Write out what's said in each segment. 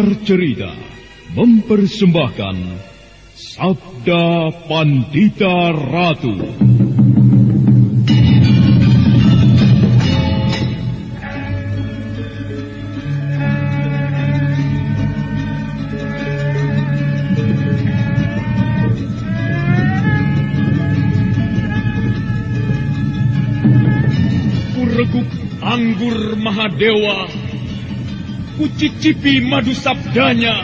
Pengantar cerita mempersembahkan Sabda Pandita Ratu. Kureguk anggur Mahadewa Kucicipi madu sabdanya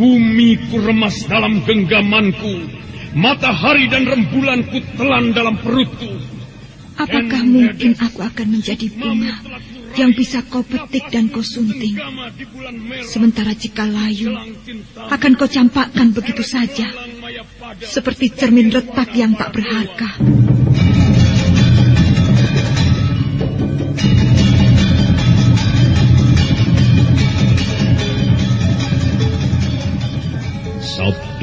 Bumi ku remas dalam genggamanku. Matahari dan rembulan ku telan dalam perutku. Apakah mungkin aku akan menjadi bunga yang bisa kau petik dan kau sunting? Sementara jika layu, akan kau campakkan begitu saja. Seperti cermin retak yang tak berharga.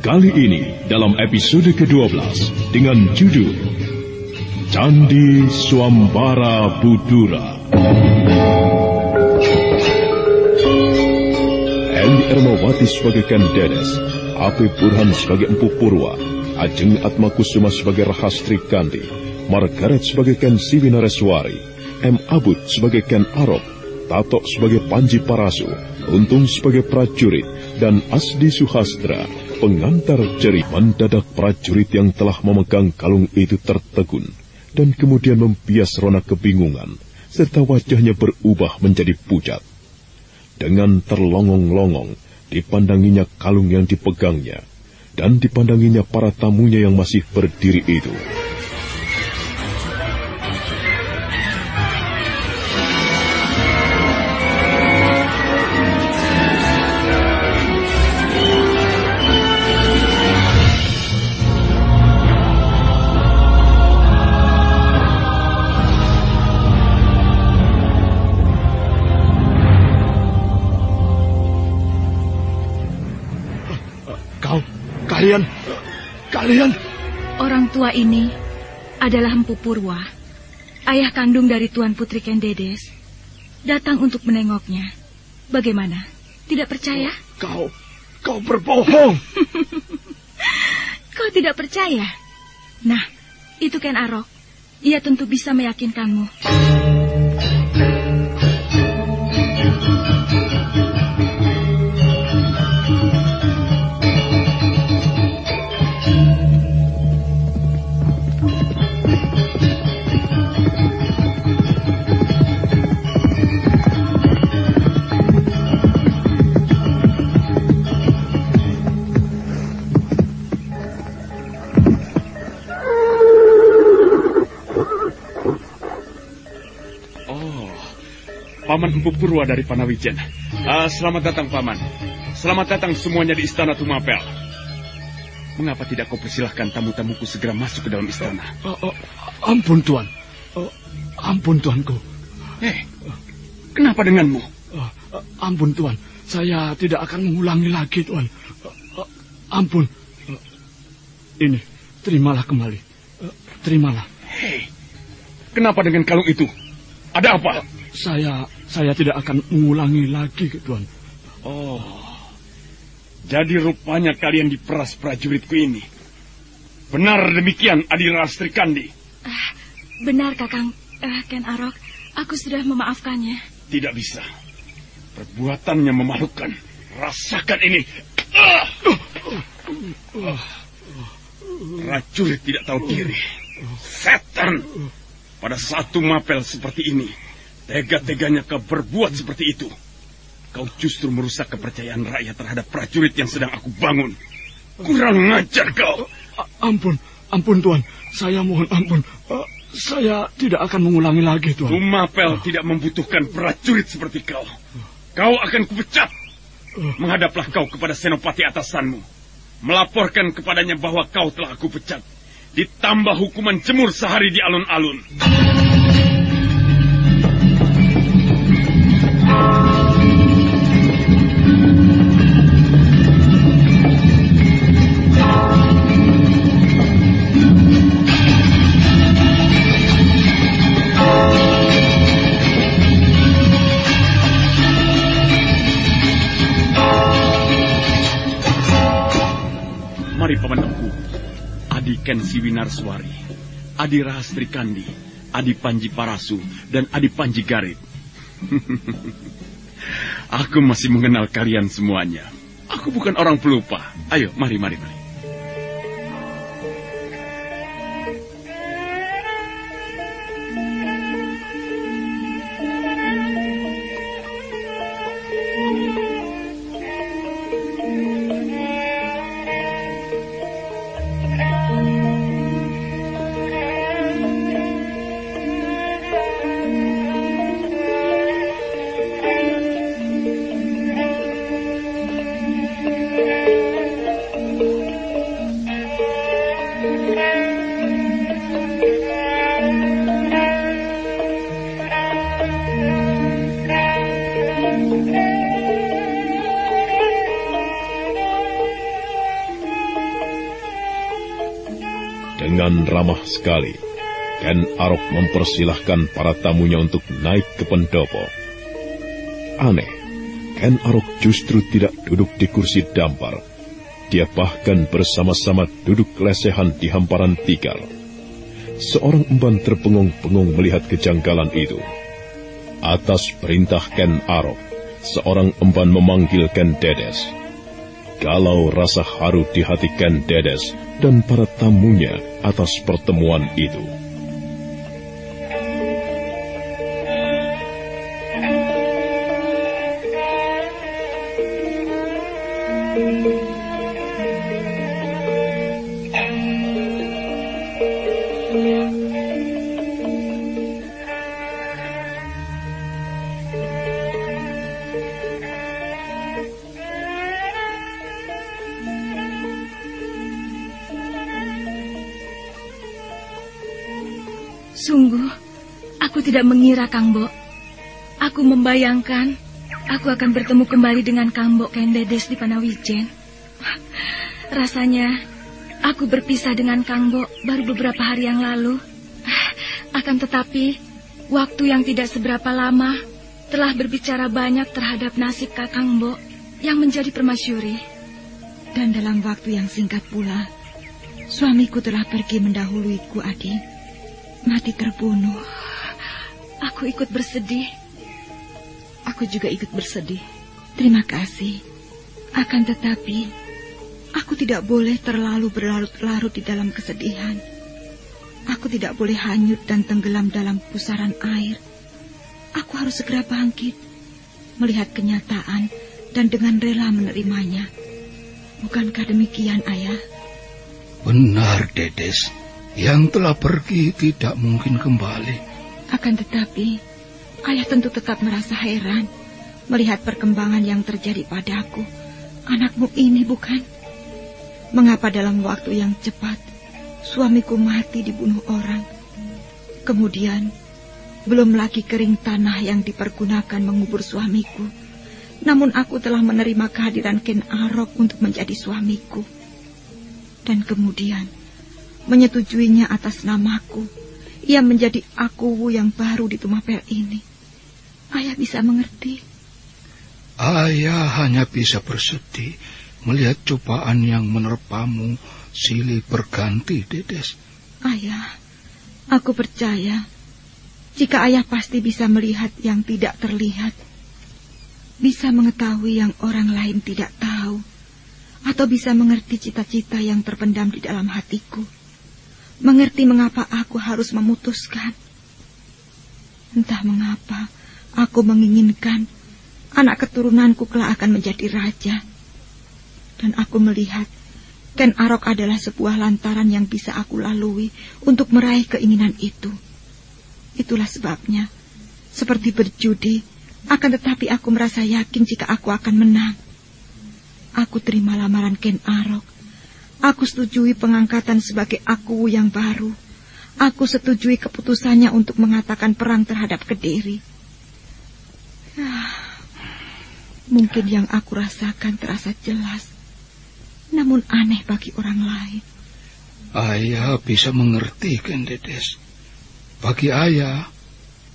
Kali ini dalam episode ke-12 dengan judul Candi Swambara Budura. Eli Ermawati sebagai Ken Dedes, Api Burhan sebagai Empu Purwa, Ajeng Atmakusuma sebagai Rahastri Kanti, Margaret sebagai Ken Siwinareswari, M. Abud sebagai Ken Arok, Tato sebagai Panji Parasu, Untung sebagai prajurit, dan Asdi Suhastra, pengantar jeri mendadak prajurit yang telah memegang kalung itu tertegun, dan kemudian membias rona kebingungan, serta wajahnya berubah menjadi pucat. Dengan terlongong-longong, dipandanginya kalung yang dipegangnya, dan dipandanginya para tamunya yang masih berdiri itu. Kalian, kalian... Orang tua ini adalah Empu Purwa, ayah kandung dari Tuan Putri Kendedes. Datang untuk menengoknya. Bagaimana? Tidak percaya? Kau, kau berbohong. kau tidak percaya? Nah, itu Ken Arok. Ia tentu bisa meyakinkanmu. Paman Empu Purwa dari Panawijen. Uh, selamat datang, Paman. Selamat datang semuanya di Istana Tumapel. Mengapa tidak kau persilahkan tamu-tamuku segera masuk ke dalam istana? Uh, uh, ampun, Tuan. Uh, ampun, Tuanku. Eh, kenapa denganmu? Uh, ampun, Tuan. Saya tidak akan mengulangi lagi, Tuan. Uh, ampun. Ini, terimalah kembali. Uh, terimalah. Hei, kenapa dengan kalung itu? Ada apa? Saya saya tidak akan mengulangi lagi, Tuan. Oh, jadi rupanya kalian diperas prajuritku ini. Benar demikian, Adira Astri Kandi? Uh, benar, Kakang uh, Ken Arok. Aku sudah memaafkannya. Tidak bisa. Perbuatannya memalukan. Rasakan ini. Uh! Uh! Prajurit tidak tahu diri. Setan. Pada satu mapel seperti ini, Tega-teganya kau berbuat seperti itu. Kau justru merusak kepercayaan rakyat terhadap prajurit yang sedang aku bangun. Kurang ngajar kau. Ampun, ampun Tuan. Saya mohon ampun. Saya tidak akan mengulangi lagi, Tuan. Tumapel uh. tidak membutuhkan prajurit seperti kau. Kau akan kupecat. Menghadaplah kau kepada senopati atasanmu. Melaporkan kepadanya bahwa kau telah aku pecat. Ditambah hukuman jemur sehari di alun-alun. Ken Siwinarswari, Adi Rahastri Kandi, Adi Panji Parasu, dan Adi Panji Garit. Aku masih mengenal kalian semuanya. Aku bukan orang pelupa. Ayo, mari, mari, mari. Ramah sekali. Ken Arok mempersilahkan para tamunya untuk naik ke pendopo. Aneh, Ken Arok justru tidak duduk di kursi dampar. Dia bahkan bersama-sama duduk lesehan di hamparan tikar. Seorang emban terpengung-pengung melihat kejanggalan itu. Atas perintah Ken Arok, seorang emban memanggil Ken Dedes. Galau rasa haru di hati Ken Dedes dan para tamunya atas pertemuan itu. Tidak mengira, Kang Bo. Aku membayangkan aku akan bertemu kembali dengan Kang Bo Kendedes di Panawijen. Rasanya aku berpisah dengan Kang Bo baru beberapa hari yang lalu. Akan tetapi, waktu yang tidak seberapa lama telah berbicara banyak terhadap nasib Kakang Bo yang menjadi permasyuri. Dan dalam waktu yang singkat pula, suamiku telah pergi mendahuluiku, Adi. Mati terbunuh. Aku ikut bersedih. Aku juga ikut bersedih. Terima kasih. Akan tetapi, aku tidak boleh terlalu berlarut-larut di dalam kesedihan. Aku tidak boleh hanyut dan tenggelam dalam pusaran air. Aku harus segera bangkit, melihat kenyataan dan dengan rela menerimanya. Bukankah demikian, Ayah? Benar, Dedes. Yang telah pergi tidak mungkin kembali. Akan tetapi, ayah tentu tetap merasa heran melihat perkembangan yang terjadi padaku. Anakmu ini bukan? Mengapa dalam waktu yang cepat suamiku mati dibunuh orang? Kemudian, belum lagi kering tanah yang dipergunakan mengubur suamiku. Namun aku telah menerima kehadiran Ken Arok untuk menjadi suamiku. Dan kemudian, menyetujuinya atas namaku. Ia menjadi aku yang baru di Tumapel ini. Ayah bisa mengerti. Ayah hanya bisa bersedih melihat cobaan yang menerpamu silih berganti, Dedes. Ayah, aku percaya jika ayah pasti bisa melihat yang tidak terlihat, bisa mengetahui yang orang lain tidak tahu, atau bisa mengerti cita-cita yang terpendam di dalam hatiku mengerti mengapa aku harus memutuskan. Entah mengapa aku menginginkan anak keturunanku kelak akan menjadi raja. Dan aku melihat Ken Arok adalah sebuah lantaran yang bisa aku lalui untuk meraih keinginan itu. Itulah sebabnya, seperti berjudi, akan tetapi aku merasa yakin jika aku akan menang. Aku terima lamaran Ken Arok Aku setujui pengangkatan sebagai aku yang baru. Aku setujui keputusannya untuk mengatakan perang terhadap Kediri. Ah, mungkin yang aku rasakan terasa jelas, namun aneh bagi orang lain. Ayah bisa mengerti, Kendedes. Bagi ayah,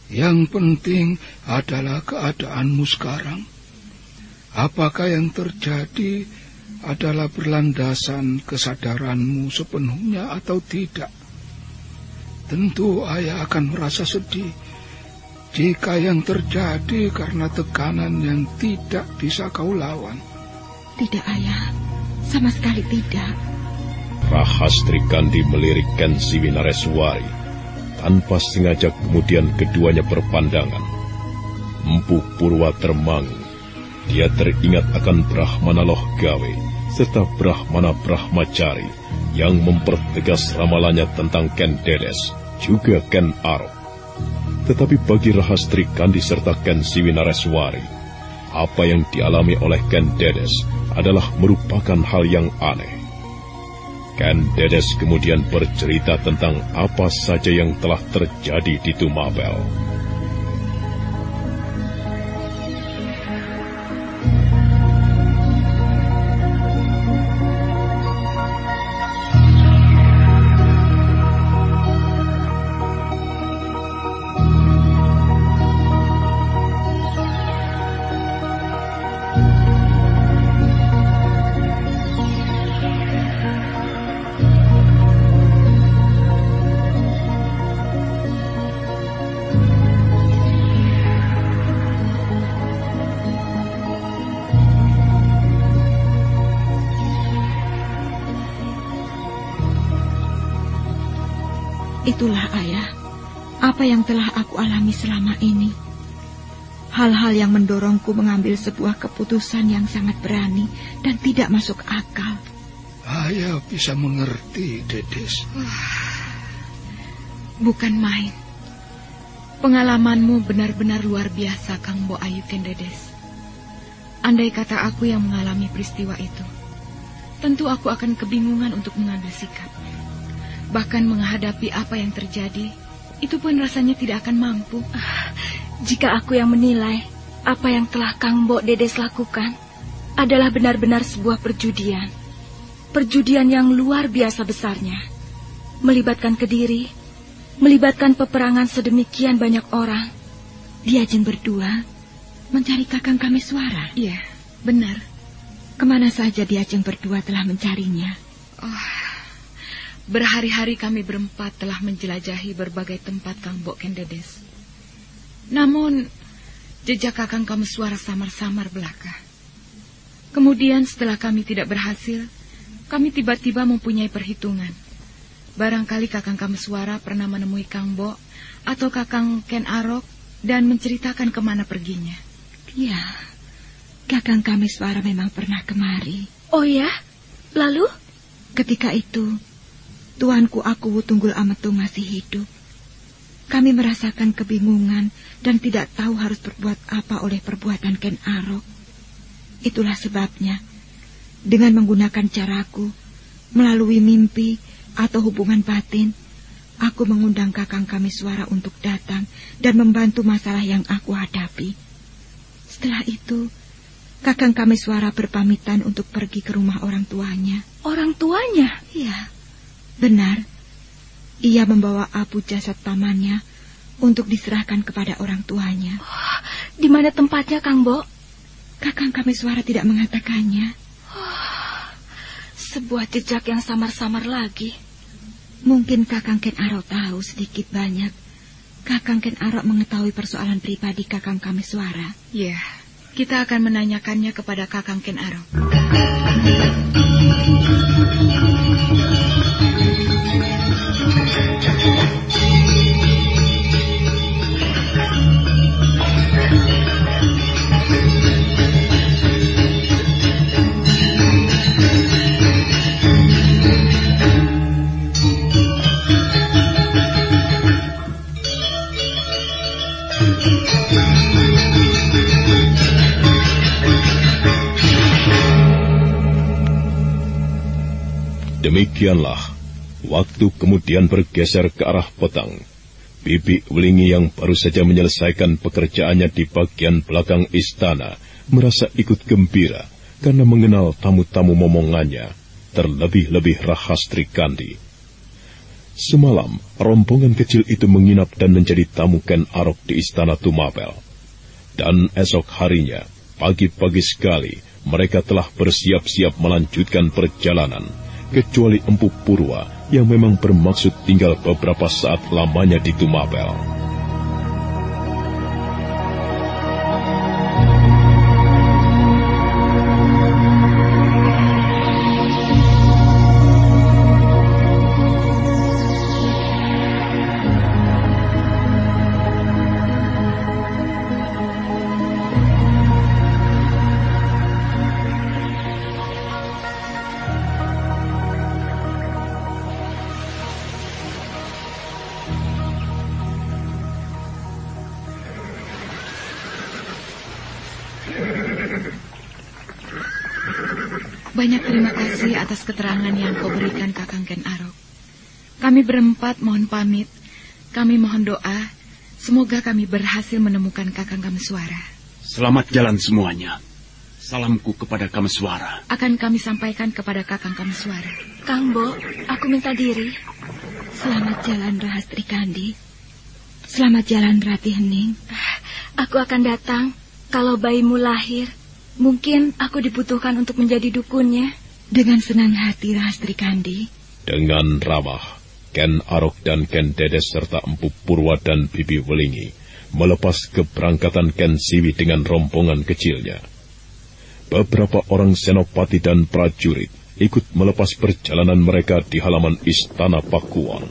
yang penting adalah keadaanmu sekarang. Apakah yang terjadi adalah berlandasan kesadaranmu sepenuhnya atau tidak. Tentu ayah akan merasa sedih jika yang terjadi karena tekanan yang tidak bisa kau lawan. Tidak ayah, sama sekali tidak. Rahastri Kandi melirikkan si Winareswari. Tanpa sengaja kemudian keduanya berpandangan. Empu Purwa termangu. Dia teringat akan Brahmana Loh Gawe serta Brahmana Brahmacari yang mempertegas ramalannya tentang Ken Dedes, juga Ken Arok. Tetapi bagi Rahastri Kandi serta Ken Siwinareswari, apa yang dialami oleh Ken Dedes adalah merupakan hal yang aneh. Ken Dedes kemudian bercerita tentang apa saja yang telah terjadi di Tumabel. Itulah ayah, apa yang telah aku alami selama ini. Hal-hal yang mendorongku mengambil sebuah keputusan yang sangat berani dan tidak masuk akal. Ayah bisa mengerti, Dedes. Bukan main. Pengalamanmu benar-benar luar biasa, Kang Bo Ayu Dedes. Andai kata aku yang mengalami peristiwa itu, tentu aku akan kebingungan untuk mengambil sikap. Bahkan menghadapi apa yang terjadi, itu pun rasanya tidak akan mampu. Ah, jika aku yang menilai apa yang telah Kang Bo Dedes lakukan adalah benar-benar sebuah perjudian. Perjudian yang luar biasa besarnya. Melibatkan Kediri, melibatkan peperangan sedemikian banyak orang. Diajeng berdua mencari Kakang kami suara. Iya, benar. Ke mana saja Diajeng berdua telah mencarinya? Oh, Berhari-hari kami berempat telah menjelajahi berbagai tempat Kang Bok Kendedes. Namun, jejak Kakang kami suara samar-samar belaka. Kemudian setelah kami tidak berhasil, kami tiba-tiba mempunyai perhitungan. Barangkali Kakang kami suara pernah menemui Kang Bok atau Kakang Ken Arok dan menceritakan ke mana perginya. Ya, Kakang kami suara memang pernah kemari. Oh ya? Lalu? Ketika itu, Tuanku aku Tunggul Ametung masih hidup. Kami merasakan kebingungan dan tidak tahu harus berbuat apa oleh perbuatan Ken Arok. Itulah sebabnya, dengan menggunakan caraku, melalui mimpi atau hubungan batin, aku mengundang kakang kami suara untuk datang dan membantu masalah yang aku hadapi. Setelah itu, kakang kami suara berpamitan untuk pergi ke rumah orang tuanya. Orang tuanya? Iya, benar. Ia membawa abu jasad pamannya untuk diserahkan kepada orang tuanya. Oh, di mana tempatnya, Kang Bo? Kakang kami suara tidak mengatakannya. Oh, sebuah jejak yang samar-samar lagi. Mungkin Kakang Ken Arok tahu sedikit banyak. Kakang Ken Arok mengetahui persoalan pribadi Kakang kami suara. Ya, kita akan menanyakannya kepada Kakang Ken Arok. Demikianlah, waktu kemudian bergeser ke arah petang. Bibi Welingi yang baru saja menyelesaikan pekerjaannya di bagian belakang istana merasa ikut gembira karena mengenal tamu-tamu momongannya, terlebih-lebih Rahastri Kandi. Semalam, rombongan kecil itu menginap dan menjadi tamu Ken Arok di istana Tumapel. Dan esok harinya, pagi-pagi sekali, mereka telah bersiap-siap melanjutkan perjalanan kecuali Empu Purwa yang memang bermaksud tinggal beberapa saat lamanya di Tumapel. Terima kasih atas keterangan yang kau berikan Kakang Ken Arok. Kami berempat mohon pamit. Kami mohon doa. Semoga kami berhasil menemukan Kakang Kameswara. Selamat jalan semuanya. Salamku kepada Kameswara. Akan kami sampaikan kepada Kakang Kameswara. Kang Bo, aku minta diri. Selamat jalan Rahastri Kandi. Selamat jalan Rati Hening. Aku akan datang kalau bayimu lahir. Mungkin aku dibutuhkan untuk menjadi dukunnya. Dengan senang hati, Rahastri Kandi. Dengan ramah, Ken Arok dan Ken Dedes serta Empu Purwa dan Bibi Welingi melepas keberangkatan Ken Siwi dengan rombongan kecilnya. Beberapa orang senopati dan prajurit ikut melepas perjalanan mereka di halaman Istana Pakuan.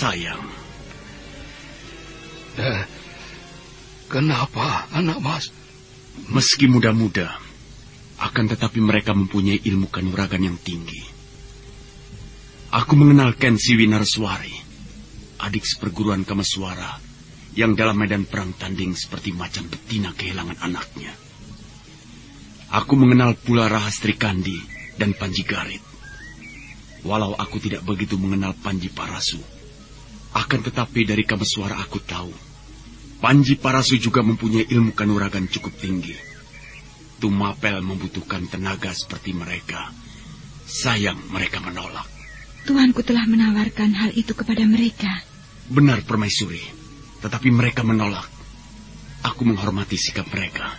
Sayang. Eh, kenapa, anak mas? Meski muda-muda, akan tetapi mereka mempunyai ilmu kanuragan yang tinggi. Aku mengenal Ken Siwinarswari, adik seperguruan Kamaswara, yang dalam medan perang tanding seperti macan betina kehilangan anaknya. Aku mengenal pula Rahastri Kandi dan Panji Garit. Walau aku tidak begitu mengenal Panji Parasu, akan tetapi dari Kamaswara aku tahu, Panji Parasu juga mempunyai ilmu kanuragan cukup tinggi. Tumapel membutuhkan tenaga seperti mereka. Sayang mereka menolak. Tuanku telah menawarkan hal itu kepada mereka. Benar permaisuri, tetapi mereka menolak. Aku menghormati sikap mereka.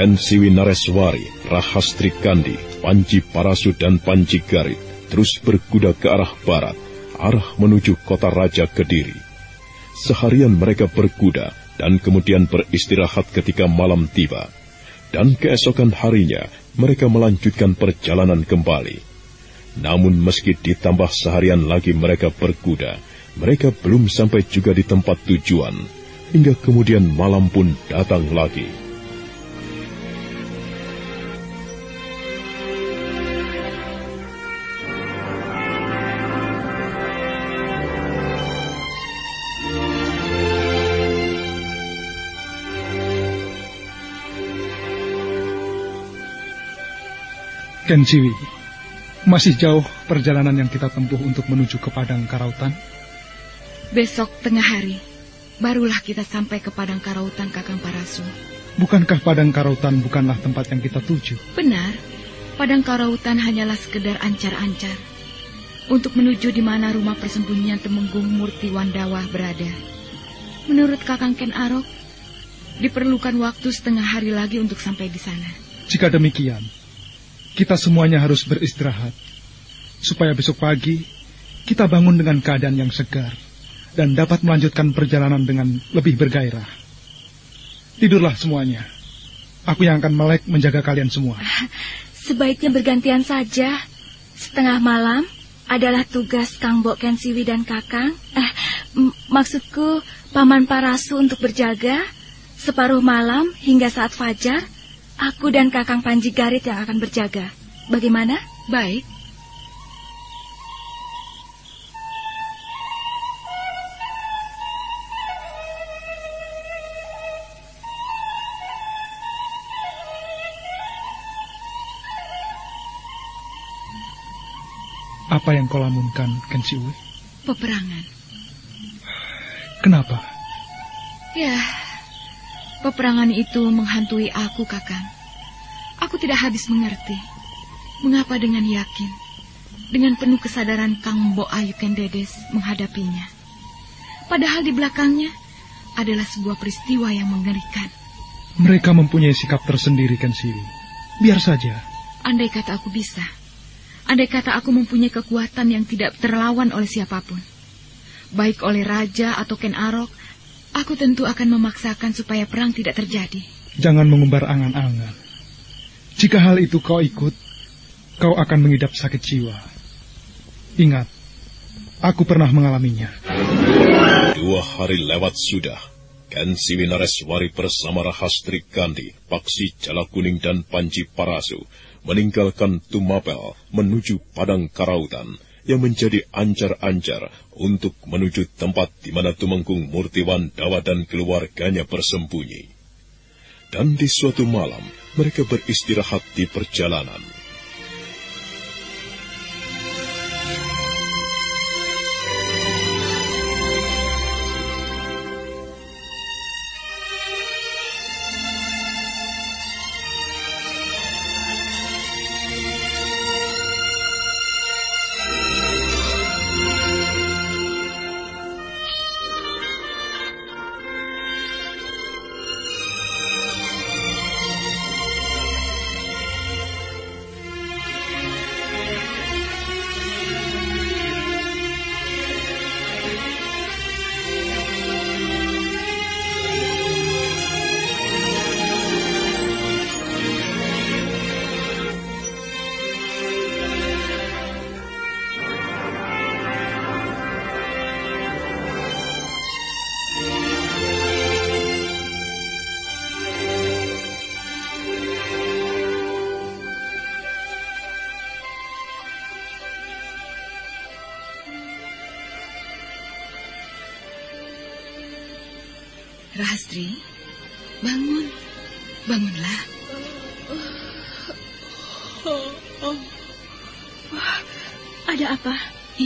Ken Siwi Nareswari, Rahastri Kandi, Panji Parasu dan Panji Garit terus berkuda ke arah barat, arah menuju kota Raja Kediri. Seharian mereka berkuda dan kemudian beristirahat ketika malam tiba. Dan keesokan harinya mereka melanjutkan perjalanan kembali. Namun meski ditambah seharian lagi mereka berkuda, mereka belum sampai juga di tempat tujuan, hingga kemudian malam pun datang lagi. Kenjiwi, masih jauh perjalanan yang kita tempuh untuk menuju ke Padang Karautan? Besok tengah hari, barulah kita sampai ke Padang Karautan Kakang Parasu. Bukankah Padang Karautan bukanlah tempat yang kita tuju? Benar, Padang Karautan hanyalah sekedar ancar-ancar untuk menuju di mana rumah persembunyian Temenggung Murti Wandawah berada. Menurut Kakang Ken Arok, diperlukan waktu setengah hari lagi untuk sampai di sana. Jika demikian, kita semuanya harus beristirahat. Supaya besok pagi kita bangun dengan keadaan yang segar dan dapat melanjutkan perjalanan dengan lebih bergairah. Tidurlah semuanya. Aku yang akan melek menjaga kalian semua. Sebaiknya bergantian saja. Setengah malam adalah tugas Kang Bok Kensiwi dan Kakang. Eh, maksudku Paman Parasu untuk berjaga. Separuh malam hingga saat fajar Aku dan Kakang Panji Garit yang akan berjaga. Bagaimana? Baik. Apa yang kau lamunkan, Kensiwe? Peperangan. Kenapa? Ya, Peperangan itu menghantui aku, Kakang. Aku tidak habis mengerti. Mengapa dengan yakin, dengan penuh kesadaran Kang Bo Ayu Kendedes menghadapinya. Padahal di belakangnya adalah sebuah peristiwa yang mengerikan. Mereka mempunyai sikap tersendiri, kan Siri. Biar saja. Andai kata aku bisa. Andai kata aku mempunyai kekuatan yang tidak terlawan oleh siapa pun. Baik oleh Raja atau Ken Arok Aku tentu akan memaksakan supaya perang tidak terjadi. Jangan mengumbar angan-angan. Jika hal itu kau ikut, kau akan mengidap sakit jiwa. Ingat, aku pernah mengalaminya. Dua hari lewat sudah. Ken Siwinareswari bersama Rahastri Gandhi, Paksi Jala Kuning dan Panji Parasu meninggalkan Tumapel menuju Padang Karautan yang menjadi ancar-ancar untuk menuju tempat di mana Tumenggung Murtiwan Dawa dan keluarganya bersembunyi. Dan di suatu malam, mereka beristirahat di perjalanan.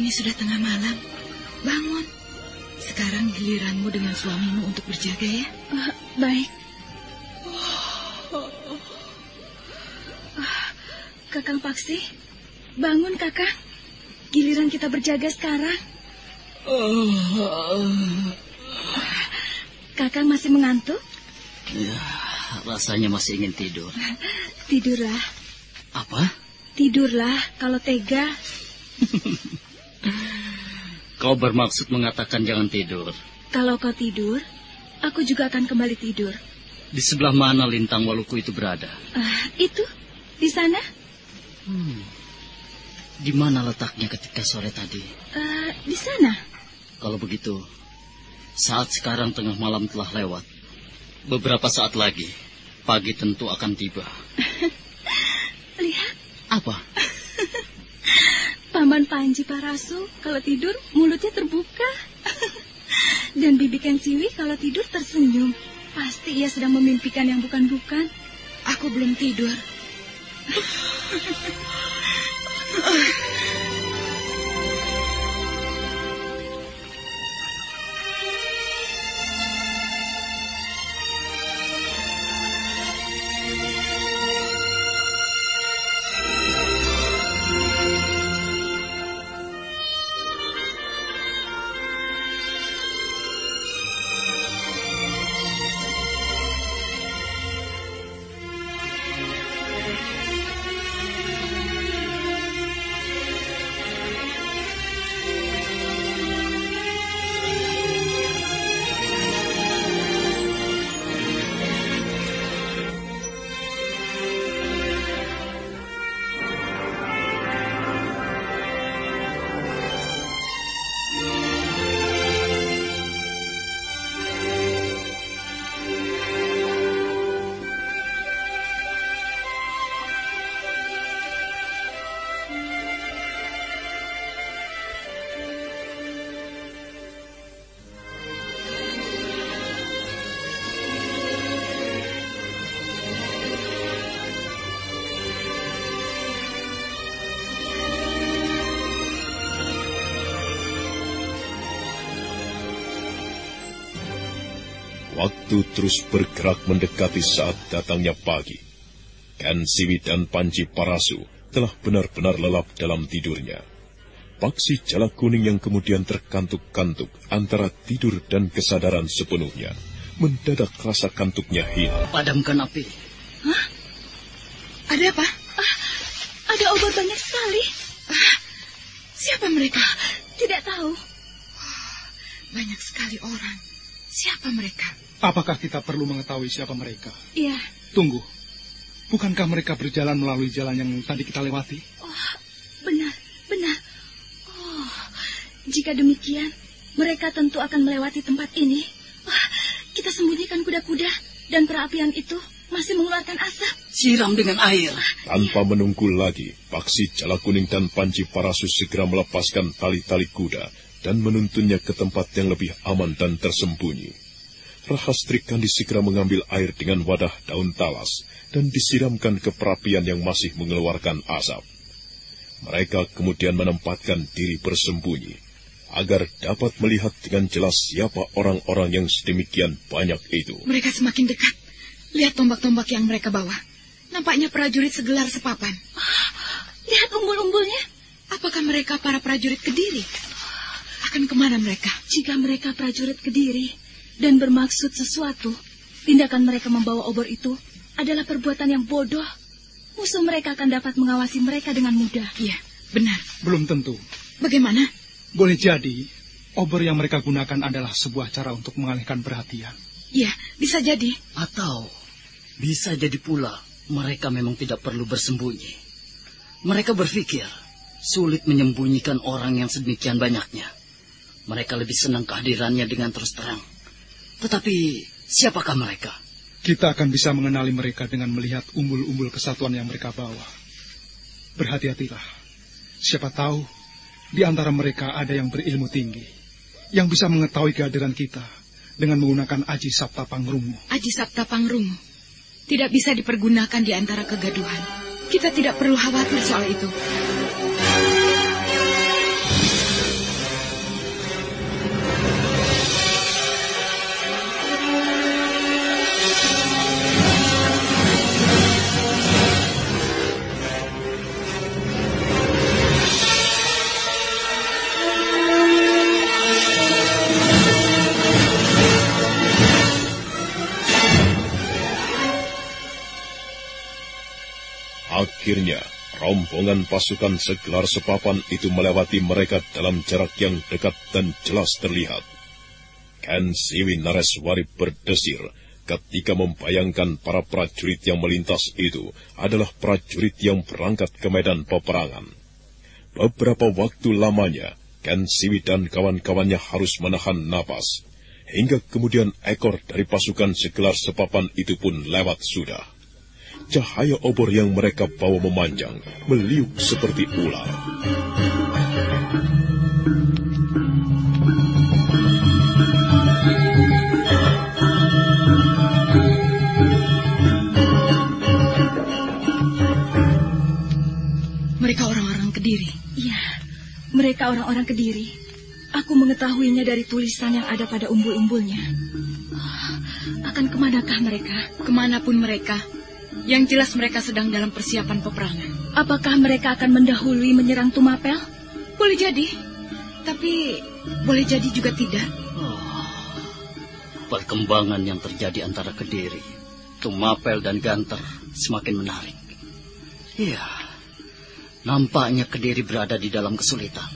Ini sudah tengah malam. Bangun. Sekarang giliranmu dengan suamimu untuk berjaga ya. Ah, baik. Ah, Kakang Paksi, bangun kakang. Giliran kita berjaga sekarang. Kakang masih mengantuk? Ya, rasanya masih ingin tidur. Tidurlah, Apa? tidurlah kalau tega. Kau bermaksud mengatakan jangan tidur. Kalau kau tidur, aku juga akan kembali tidur. Di sebelah mana lintang waluku itu berada? Ah, itu di sana? Di mana letaknya ketika sore tadi? Ah, di sana. Kalau begitu, saat sekarang tengah malam telah lewat. Beberapa saat lagi, pagi tentu akan tiba. Lihat, Apa? Paman Panji Parasu kalau tidur mulutnya terbuka. Dan Bibi Kensiwi kalau tidur tersenyum. Pasti ia sedang memimpikan yang bukan-bukan. Aku belum tidur. Waktu terus bergerak mendekati saat datangnya pagi. Ken Siwi dan Panji Parasu telah benar-benar lelap dalam tidurnya. Paksi jala kuning yang kemudian terkantuk-kantuk antara tidur dan kesadaran sepenuhnya. Mendadak rasa kantuknya hilang. Padamkan api. Ada apa? Ada obat banyak sekali. Siapa mereka? Tidak tahu. Banyak sekali orang. Siapa mereka? Apakah kita perlu mengetahui siapa mereka? Iya. Tunggu. Bukankah mereka berjalan melalui jalan yang tadi kita lewati? Oh, benar, benar. Oh, jika demikian, mereka tentu akan melewati tempat ini. Wah, kita sembunyikan kuda-kuda dan perapian itu masih mengeluarkan asap. Siram dengan air. Tanpa menunggu lagi, Paksi Jala Kuning dan Panji Parasu segera melepaskan tali-tali kuda dan menuntunnya ke tempat yang lebih aman dan tersembunyi. Rahastri Kandi segera mengambil air dengan wadah daun talas dan disiramkan ke perapian yang masih mengeluarkan asap. Mereka kemudian menempatkan diri bersembunyi agar dapat melihat dengan jelas siapa orang-orang yang sedemikian banyak itu. Mereka semakin dekat. Lihat tombak-tombak yang mereka bawa. Nampaknya prajurit segelar sepapan. lihat umbul-umbulnya. Apakah mereka para prajurit Kediri? Akan ke mana mereka? Jika mereka prajurit Kediri, dan bermaksud sesuatu, tindakan mereka membawa obor itu adalah perbuatan yang bodoh. Musuh mereka akan dapat mengawasi mereka dengan mudah. Iya, benar. Belum tentu. Bagaimana? Boleh jadi, obor yang mereka gunakan adalah sebuah cara untuk mengalihkan perhatian. Iya, bisa jadi. Atau bisa jadi pula mereka memang tidak perlu bersembunyi. Mereka berpikir sulit menyembunyikan orang yang sedemikian banyaknya. Mereka lebih senang kehadirannya dengan terus terang. Tetapi siapakah mereka? Kita akan bisa mengenali mereka dengan melihat umbul-umbul kesatuan yang mereka bawa. Berhati-hatilah. Siapa tahu di antara mereka ada yang berilmu tinggi, yang bisa mengetahui kehadiran kita dengan menggunakan Aji Sabta Pangrumu. Aji Sabta Pangrumu tidak bisa dipergunakan di antara kegaduhan. Kita tidak perlu khawatir soal itu. Akhirnya, rombongan pasukan segelar sepapan itu melewati mereka dalam jarak yang dekat dan jelas terlihat. Ken Siwi Nareswari berdesir ketika membayangkan para prajurit yang melintas itu adalah prajurit yang berangkat ke medan peperangan. Beberapa waktu lamanya, Ken Siwi dan kawan-kawannya harus menahan napas, hingga kemudian ekor dari pasukan segelar sepapan itu pun lewat sudah. Cahaya obor yang mereka bawa memanjang, meliuk seperti ular. Mereka orang-orang Kediri. Iya, mereka orang-orang Kediri. Aku mengetahuinya dari tulisan yang ada pada umbul-umbulnya. Akan ke manakah mereka? Ke mana pun mereka, yang jelas mereka sedang dalam persiapan peperangan. Apakah mereka akan mendahului menyerang Tumapel? Boleh jadi, tapi boleh jadi juga tidak. Oh, perkembangan yang terjadi antara Kediri, Tumapel dan Ganter semakin menarik. Iya, nampaknya Kediri berada di dalam kesulitan.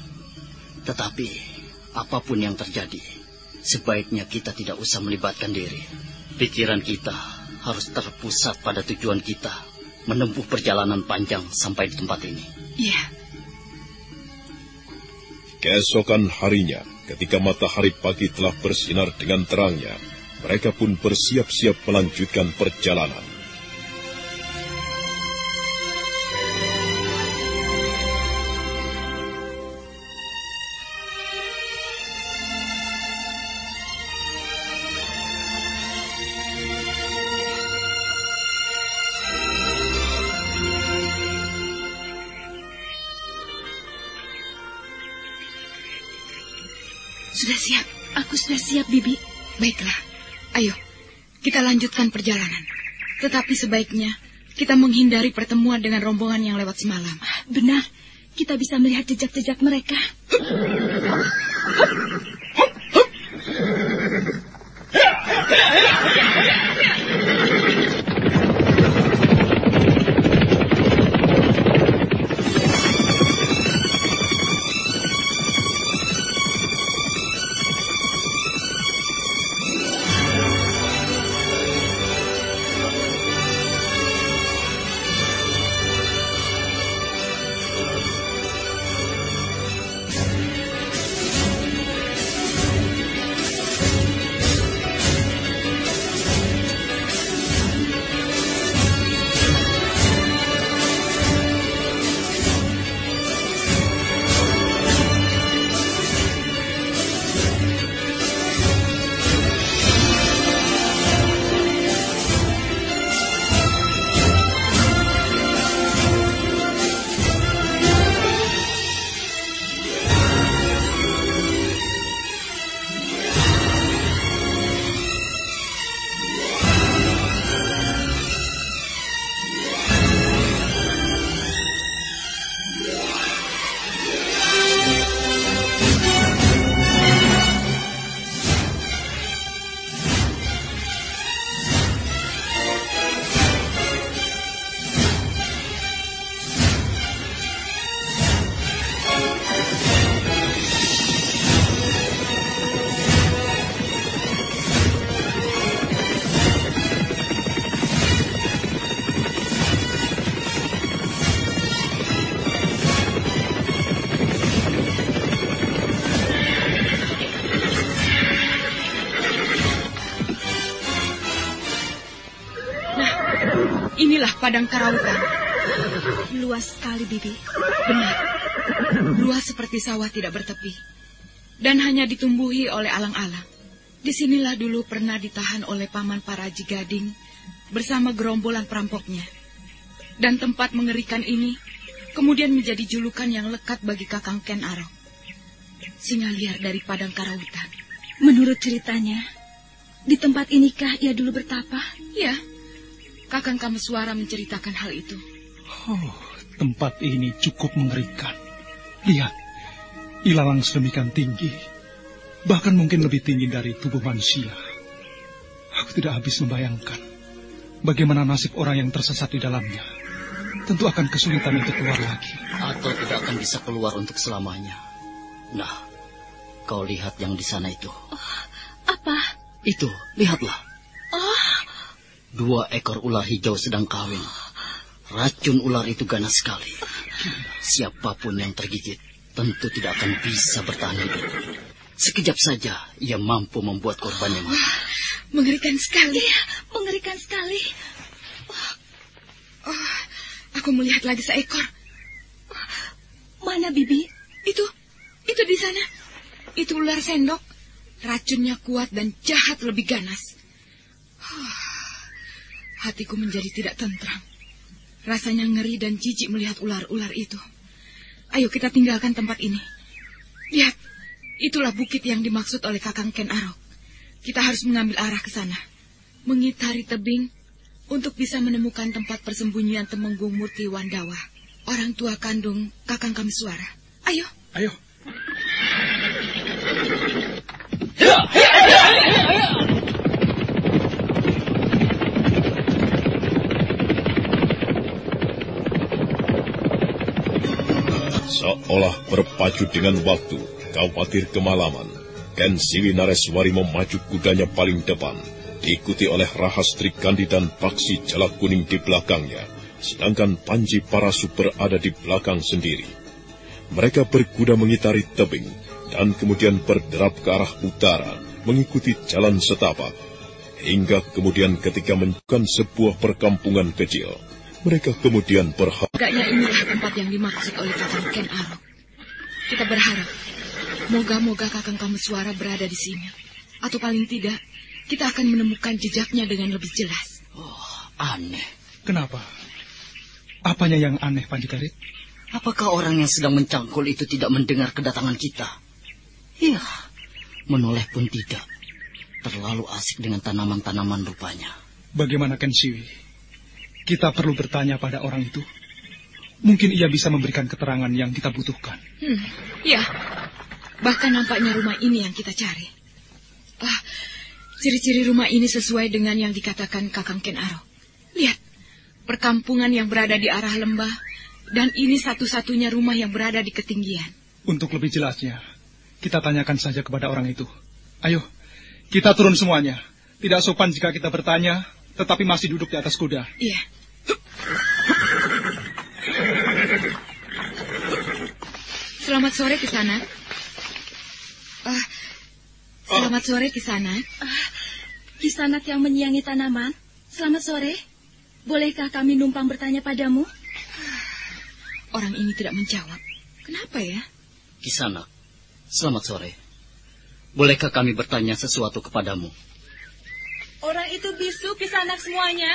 Tetapi, apa pun yang terjadi, sebaiknya kita tidak usah melibatkan diri. Pikiran kita harus terpusat pada tujuan kita, menempuh perjalanan panjang sampai di tempat ini. Iya. Keesokan harinya, ketika matahari pagi telah bersinar dengan terangnya, mereka pun bersiap-siap melanjutkan perjalanan. sudah siap. Aku sudah siap, Bibi. Baiklah. Ayo, kita lanjutkan perjalanan. Tetapi sebaiknya kita menghindari pertemuan dengan rombongan yang lewat semalam. Benar. Kita bisa melihat jejak-jejak mereka. Padang karautan. Luas sekali, Bibi. Benar. Luas seperti sawah tidak bertepi. Dan hanya ditumbuhi oleh alang-alang. Di sinilah dulu pernah ditahan oleh paman Paraji Gading bersama gerombolan perampoknya. Dan tempat mengerikan ini kemudian menjadi julukan yang lekat bagi Kakang Ken Arok. Singa liar dari padang karautan. Menurut ceritanya, di tempat inikah ia dulu bertapa? Ya, Kakang Kameswara menceritakan hal itu. Oh, tempat ini cukup mengerikan. Lihat, ilalang sedemikian tinggi. Bahkan mungkin lebih tinggi dari tubuh manusia. Aku tidak habis membayangkan bagaimana nasib orang yang tersesat di dalamnya. Tentu akan kesulitan untuk keluar lagi. Atau tidak akan bisa keluar untuk selamanya. Nah, kau lihat yang di sana itu. Oh, apa? Itu, lihatlah. Oh. Dua ekor ular hijau sedang kawin. Racun ular itu ganas sekali. Siapa pun yang tergigit tentu tidak akan bisa bertahan hidup. Sekejap saja ia mampu membuat korbannya mati. Mengerikan sekali. Ya, mengerikan sekali. Oh, oh, aku melihat lagi seekor. Mana, Bibi? Itu, itu di sana. Itu ular sendok. Racunnya kuat dan jahat lebih ganas. Hatiku menjadi tidak tentram. Rasanya ngeri dan jijik melihat ular-ular itu. Ayo kita tinggalkan tempat ini. Lihat, itulah bukit yang dimaksud oleh Kakang Ken Arok. Kita harus mengambil arah ke sana. Mengitari tebing untuk bisa menemukan tempat persembunyian Temenggung Murti Wandawa. Orang tua kandung Kakang Kamsuara. Ayo. Ayo. Seolah berpacu dengan waktu, khawatir kemalaman, Ken Siwi Nareswari memacu kudanya paling depan, diikuti oleh Rahas Trikandi dan Paksi Jalak Kuning di belakangnya, sedangkan Panji Parasu berada di belakang sendiri. Mereka berkuda mengitari tebing, dan kemudian berderap ke arah utara, mengikuti jalan setapak, hingga kemudian ketika menunjukkan sebuah perkampungan kecil, mereka kemudian berharap. Agaknya inilah tempat yang dimaksud oleh Kakang Ken Arok. Kita berharap, moga-moga Kakang Kameswara berada di sini. Atau paling tidak, kita akan menemukan jejaknya dengan lebih jelas. Oh, aneh. Kenapa? Apanya yang aneh, Panjikarit? Apakah orang yang sedang mencangkul itu tidak mendengar kedatangan kita? Iya, menoleh pun tidak. Terlalu asik dengan tanaman-tanaman rupanya. Bagaimana Ken Siwi? Kita perlu bertanya pada orang itu. Mungkin ia bisa memberikan keterangan yang kita butuhkan. Hmm, ya. Bahkan nampaknya rumah ini yang kita cari. Ah, ciri-ciri rumah ini sesuai dengan yang dikatakan Kakang Ken Aro. Lihat, perkampungan yang berada di arah lembah, dan ini satu-satunya rumah yang berada di ketinggian. Untuk lebih jelasnya, kita tanyakan saja kepada orang itu. Ayo, kita turun semuanya. Tidak sopan jika kita bertanya, tetapi masih duduk di atas kuda. Iya. Selamat sore ke sana. Uh, selamat sore ke sana. Uh, Kisanak yang menyiangi tanaman. Selamat sore. Bolehkah kami numpang bertanya padamu? Orang ini tidak menjawab. Kenapa ya? Kisanak, selamat sore. Bolehkah kami bertanya sesuatu kepadamu? Orang itu bisu Kisanak semuanya.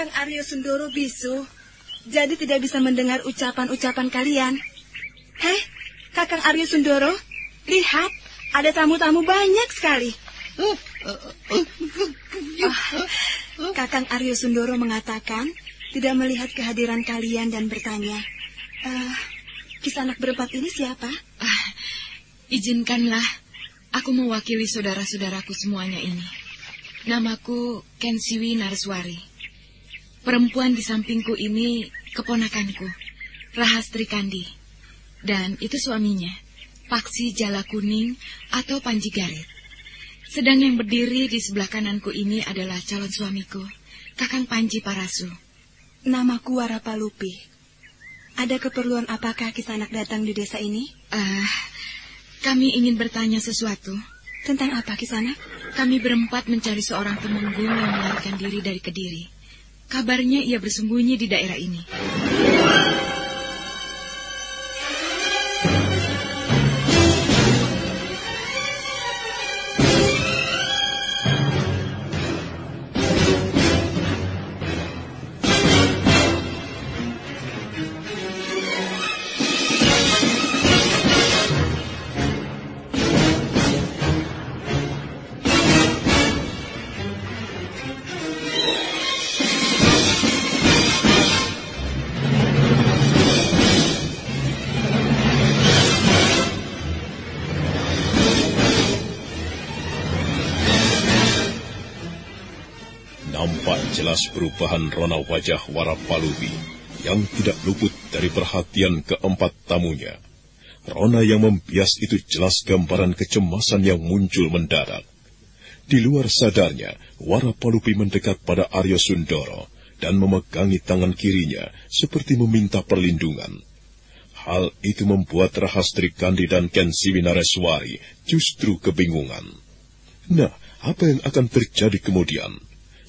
Kakang Aryo Sundoro bisu, jadi tidak bisa mendengar ucapan-ucapan kalian. Heh, Kakang Aryo Sundoro, lihat, ada tamu-tamu banyak sekali. Oh, Kakang Aryo Sundoro mengatakan tidak melihat kehadiran kalian dan bertanya, uh, Kisanak berempat ini siapa? Ah, izinkanlah aku mewakili saudara-saudaraku semuanya ini. Namaku Kensiwi Narswari. Perempuan di sampingku ini keponakanku, Rahastri Kandi. Dan itu suaminya, Paksi Jala Kuning atau Panji Garet. Sedang yang berdiri di sebelah kananku ini adalah calon suamiku, Kakang Panji Parasu. Namaku Warapalupi. Ada keperluan apakah Kisanak datang di desa ini? Ah, uh, kami ingin bertanya sesuatu. Tentang apa, Kisanak? Kami berempat mencari seorang temenggung yang melarikan diri dari Kediri. Kabarnya ia bersembunyi di daerah ini. Jelas perubahan rona wajah Warapalubi yang tidak luput dari perhatian keempat tamunya. Rona yang membias itu jelas gambaran kecemasan yang muncul mendadak. Di luar sadarnya, Warapalubi mendekat pada Aryo Sundoro dan memegangi tangan kirinya seperti meminta perlindungan. Hal itu membuat Rahastri Kandi dan Ken Siwinareswari justru kebingungan. Nah, apa yang akan terjadi kemudian?